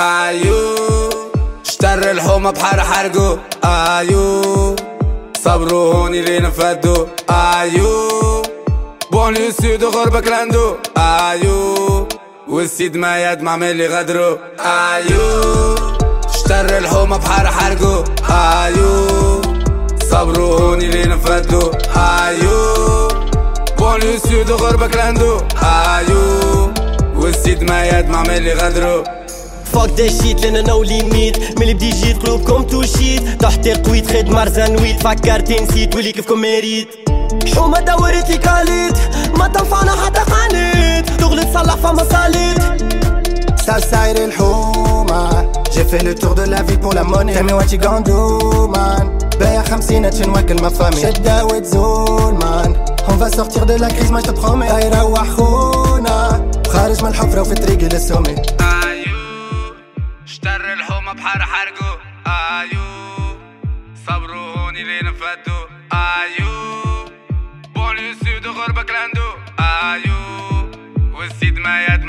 آيو اشتر الحومة بحر حرقو. آيو صبروا هوني لين فدو. آيو بوني سيدو غربك لاندو آيو والسيد ما يد مع اللي غدرو. آيو اشتر الحومة بحر حرقو. آيو صبروا هوني لين فدو. آيو بوني سيدو غربك لاندو آيو والسيد ما يد مع اللي غدرو. فاك دا شيت لأن أنا وليميت ملي بدي جيت قلوبكم توشيت تحت قويت خد مرزان ويت فكرتي نسيت ولي كيفكم ميريت حومة دورتي كاليت ما تنفعنا حتى قانيت تغلط تصلح فما صاليت Southside الحومة J'ai fait le tour de la ville pour la monnaie. You gon' do man? بايع خمسين تنوكل ما فامي شدة وتزول man. On va sortir de la crise ما je te promets. خونا خارج من الحفرة وفي طريقي للسومي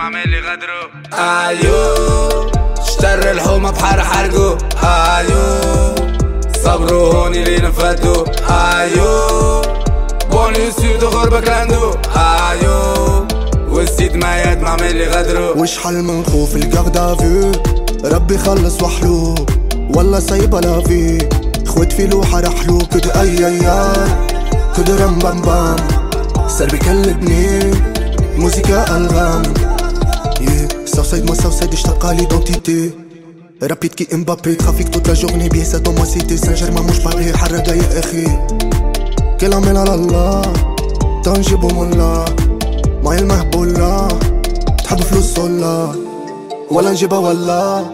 ما اللي غدرو. آيو اشتر الحومة بحر حرقو. آيو صبروا هوني لين فدو آيو بوني سيدو غربك لاندو آيو والسيد ما يد مع اللي غدرو وشحال من خوف القرد فيو ربي خلص وحلو. والله صيبة لا في. خوت في لوحة رحلو. كده أي اي كده رم بام بام سر بيكلبني موسيقى ألغام. Yeah. Southside moi Southside اشتاق à l'identité. رابيد كي امبابي ترافيك توت لا جورني بيه سا دون موا سيتي سان جيرمان مش باغي حرقة يا أخي كلام على الله تنجيبو مولا ماي المهبولة تحب فلوس ولا ولا نجيبها ولا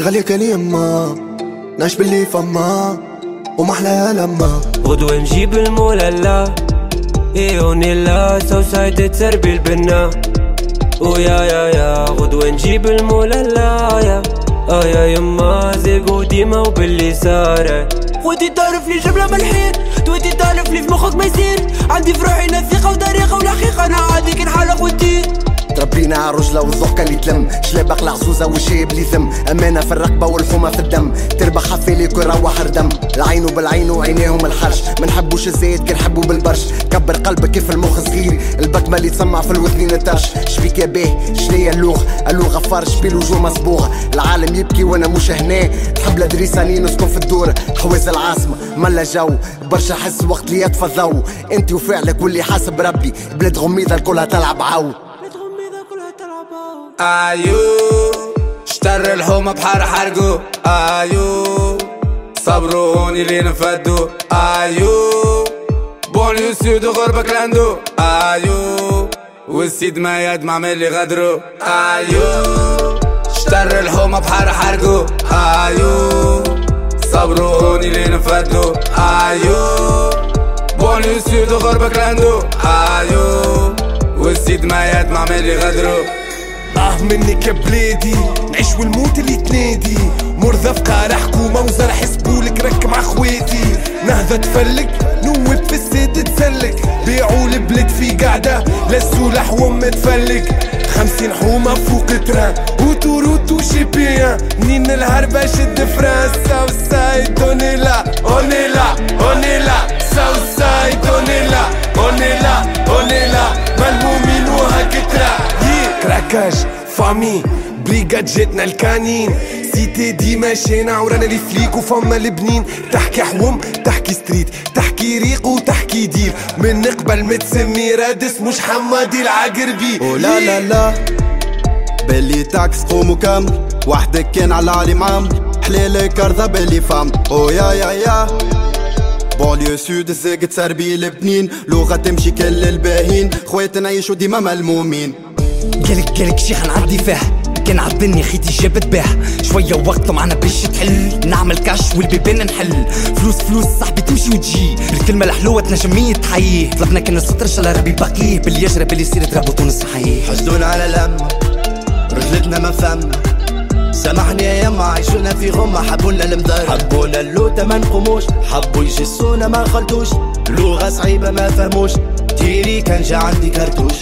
غالية كلمة نعيش باللي فما وما احلاها لما غدوة نجيب المولى إيه ونلا سوسايد تسربي البنا ويا يا يا غدوة نجيب المولى آه يا يما زيقو ديما وباللي صار ودي تعرف لي جبلة ملحين ودي تعرف لي في مخك ما يصير عندي في روحي نثيقة وطريقة والحقيقة أنا عادي كنحلق ودي تربينا عالرجلة والذوق اللي تلم. شلابق العزوزة والشيب اللي ثم أمانة في الرقبة والحومة في الدم. تربح حفيلي كل روح ردم العين بالعين وعينيهم الحرش. ما نحبوش الزايد كنحبو بالبرش. كبر قلبك كيف المخ صغير. البكمة اللي تسمع في الوثنين الترش. شبيك يا باه شنيا اللوغ؟ اللوغة فار شبي الوجوه مصبوغة العالم يبكي وأنا مش هنا تحب لدريساني نسكن في الدور. حواز العاصمة. ملا جو. برشا حس وقت اللي يطفى الضو انت وفعلك واللي حاسب ربي. بلاد غميضة الكلها تلعب عو. ايو اشتر الحومة بحر حرقو. ايو صبروا هوني لين فدو. ايو بوني سيدو غربك لاندو ايو والسيد ما يد مع اللي غدرو. ايو اشتر الحومة بحر حرقو. ايو صبروا هوني لين فدو. ايو بوني سيدو غربك لاندو ايو والسيد ما يد مع اللي غدرو. منك يا بلادي نعيش والموت اللي تنادي. مرزفقة حكومة وزرع حسبولك رك مع خواتي. نهضة تفلك نوب في الساد تسلك. بيعوا البلاد في قاعدة لسوا لحوم تفلك خمسين حومة فوق تران. وتوروت وشيبيان منين الهربة شد فرانس ساوث سايد اوني لا اوني لا اوني لا ساوث سايد اوني لا اوني لا اوني لا ملمومين وهكترا كراكاش. فامي بريغاد جاتنا الكانين. سيتي ديما شينا ورانا لي فليك وفما البنين. تحكي حوم تحكي ستريت. تحكي ريق وتحكي دير. من قبل ما تسمي رادس مش حمادي العقربي. لا لا لا. باللي تاكس قومو كامل وحدك كان على العالم عام حليل كرذا باللي فام أو يا يا يا. بوليو سود الزاق تسربي البنين. لغة تمشي كل الباهين. خواتنا يعيشوا ديما ملمومين. قالك قالك شيخ نعدي فيها كان عطني خيتي جابت بيها شوية وقت معنا باش تحل. نعمل كاش والبيبان نحل. فلوس فلوس صاحبي تمشي وتجي. الكلمة الحلوة تنجم تحييه طلبنا كان السطر شاء ربي باقيه باللي يجرب اللي يصير ترابو تونس صحيح. حسدونا على لما رجلتنا ما فما سامحني يا يما عيشونا في غمة. حبونا المدار. حبونا اللوتة ما نقوموش. حبوا يجسونا ما خلطوش لغة صعيبة ما فهموش. تيري كان جا عندي كرتوش.